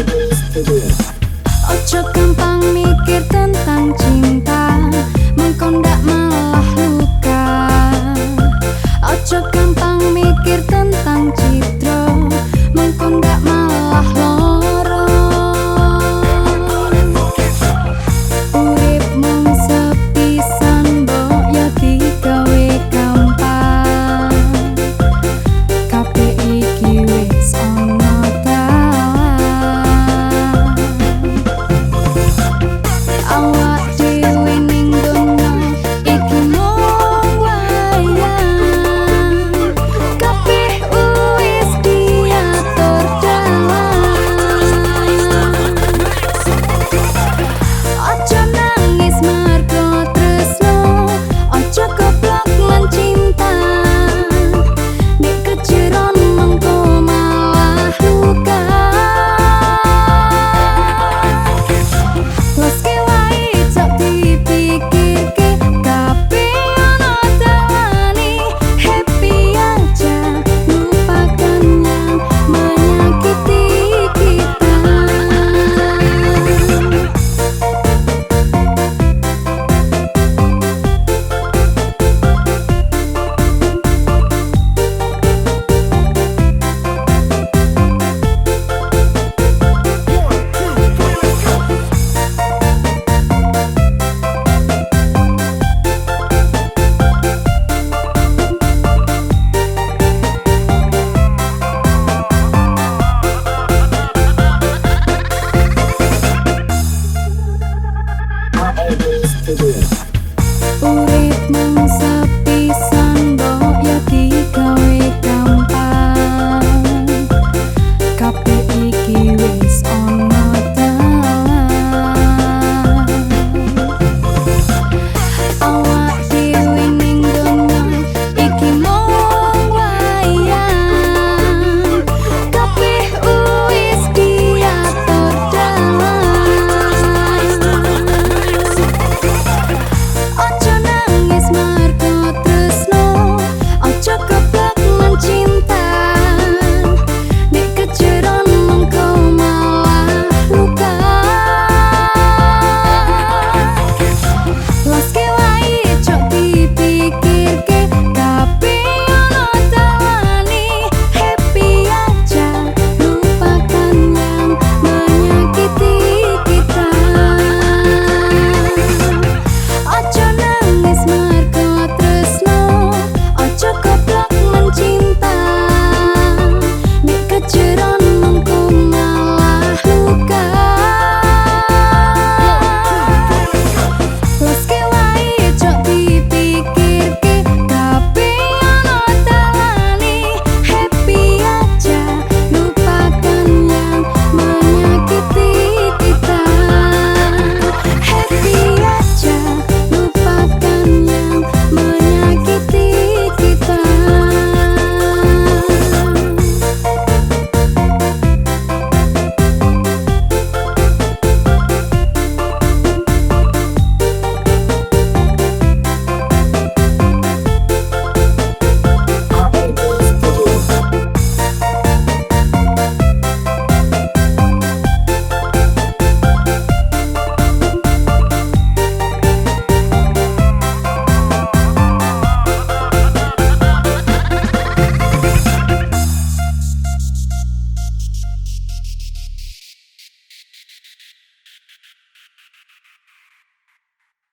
앨범 스튜디오